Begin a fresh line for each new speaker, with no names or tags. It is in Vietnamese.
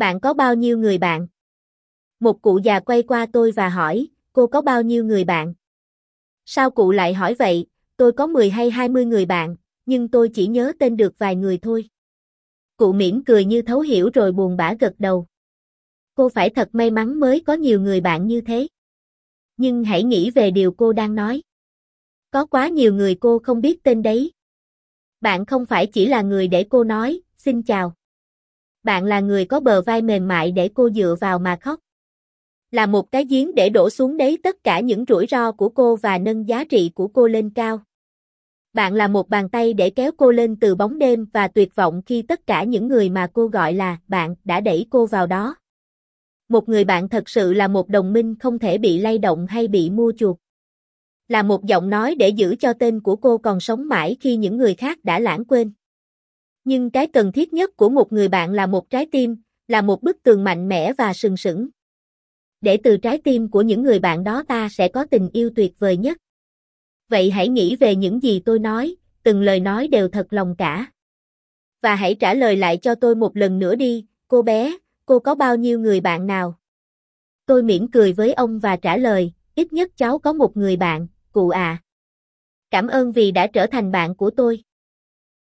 Bạn có bao nhiêu người bạn? Một cụ già quay qua tôi và hỏi, cô có bao nhiêu người bạn? Sao cụ lại hỏi vậy, tôi có 10 hay 20 người bạn, nhưng tôi chỉ nhớ tên được vài người thôi. Cụ mỉm cười như thấu hiểu rồi buồn bã gật đầu. Cô phải thật may mắn mới có nhiều người bạn như thế. Nhưng hãy nghĩ về điều cô đang nói. Có quá nhiều người cô không biết tên đấy. Bạn không phải chỉ là người để cô nói, xin chào. Bạn là người có bờ vai mềm mại để cô dựa vào mà khóc. Là một cái giếng để đổ xuống đấy tất cả những rủi ro của cô và nâng giá trị của cô lên cao. Bạn là một bàn tay để kéo cô lên từ bóng đêm và tuyệt vọng khi tất cả những người mà cô gọi là bạn đã đẩy cô vào đó. Một người bạn thật sự là một đồng minh không thể bị lay động hay bị mua chuộc. Là một giọng nói để giữ cho tên của cô còn sống mãi khi những người khác đã lãng quên. Nhưng cái cần thiết nhất của một người bạn là một trái tim, là một bức tường mạnh mẽ và sừng sững. Để từ trái tim của những người bạn đó ta sẽ có tình yêu tuyệt vời nhất. Vậy hãy nghĩ về những gì tôi nói, từng lời nói đều thật lòng cả. Và hãy trả lời lại cho tôi một lần nữa đi, cô bé, cô có bao nhiêu người bạn nào? Tôi mỉm cười với ông và trả lời, ít nhất cháu có một người bạn, cụ à. Cảm ơn vì đã trở thành bạn của tôi.